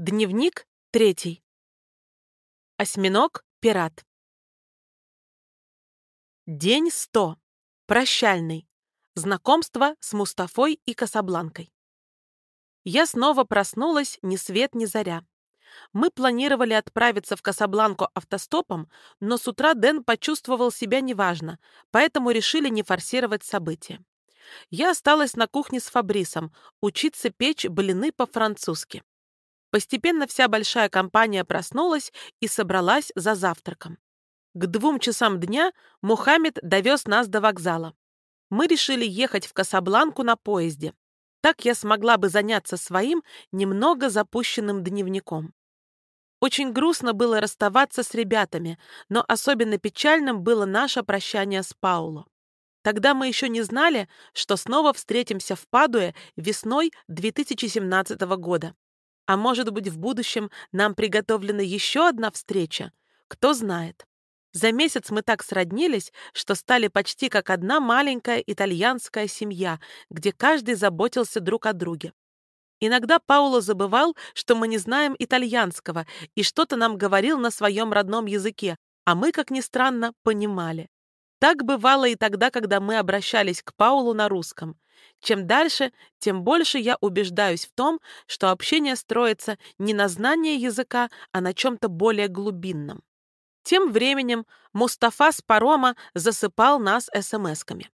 Дневник третий. Осьминог-пират. День сто. Прощальный. Знакомство с Мустафой и Касабланкой. Я снова проснулась ни свет ни заря. Мы планировали отправиться в Касабланку автостопом, но с утра Дэн почувствовал себя неважно, поэтому решили не форсировать события. Я осталась на кухне с Фабрисом, учиться печь блины по-французски. Постепенно вся большая компания проснулась и собралась за завтраком. К двум часам дня Мухаммед довез нас до вокзала. Мы решили ехать в Касабланку на поезде. Так я смогла бы заняться своим немного запущенным дневником. Очень грустно было расставаться с ребятами, но особенно печальным было наше прощание с Пауло. Тогда мы еще не знали, что снова встретимся в Падуе весной 2017 года. А может быть, в будущем нам приготовлена еще одна встреча? Кто знает. За месяц мы так сроднились, что стали почти как одна маленькая итальянская семья, где каждый заботился друг о друге. Иногда Пауло забывал, что мы не знаем итальянского, и что-то нам говорил на своем родном языке, а мы, как ни странно, понимали. Так бывало и тогда, когда мы обращались к Паулу на русском. Чем дальше, тем больше я убеждаюсь в том, что общение строится не на знании языка, а на чем-то более глубинном. Тем временем Мустафа с парома засыпал нас смс-ками.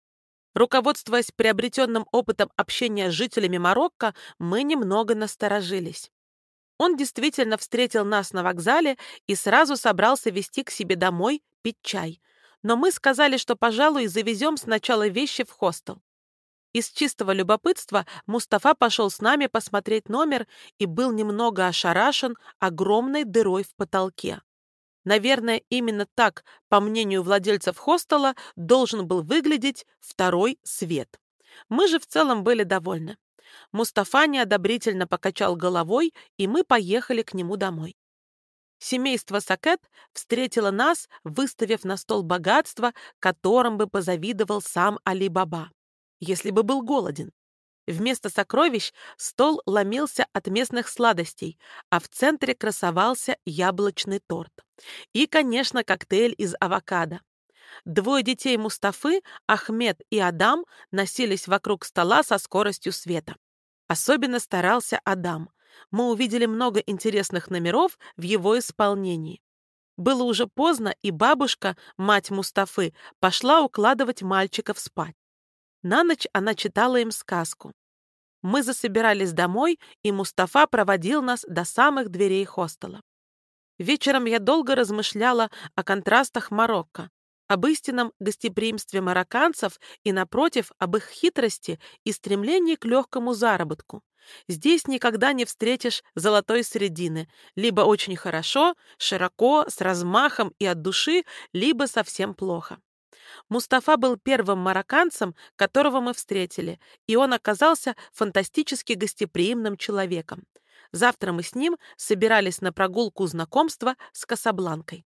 Руководствуясь приобретенным опытом общения с жителями Марокко, мы немного насторожились. Он действительно встретил нас на вокзале и сразу собрался вести к себе домой пить чай — но мы сказали, что, пожалуй, завезем сначала вещи в хостел. Из чистого любопытства Мустафа пошел с нами посмотреть номер и был немного ошарашен огромной дырой в потолке. Наверное, именно так, по мнению владельцев хостела, должен был выглядеть второй свет. Мы же в целом были довольны. Мустафа неодобрительно покачал головой, и мы поехали к нему домой. Семейство Сакет встретило нас, выставив на стол богатство, которым бы позавидовал сам Али-Баба, если бы был голоден. Вместо сокровищ стол ломился от местных сладостей, а в центре красовался яблочный торт. И, конечно, коктейль из авокадо. Двое детей Мустафы, Ахмед и Адам, носились вокруг стола со скоростью света. Особенно старался Адам мы увидели много интересных номеров в его исполнении. Было уже поздно, и бабушка, мать Мустафы, пошла укладывать мальчиков спать. На ночь она читала им сказку. Мы засобирались домой, и Мустафа проводил нас до самых дверей хостела. Вечером я долго размышляла о контрастах Марокко, об истинном гостеприимстве марокканцев и, напротив, об их хитрости и стремлении к легкому заработку. Здесь никогда не встретишь золотой середины. Либо очень хорошо, широко, с размахом и от души, либо совсем плохо. Мустафа был первым марокканцем, которого мы встретили, и он оказался фантастически гостеприимным человеком. Завтра мы с ним собирались на прогулку знакомства с Касабланкой.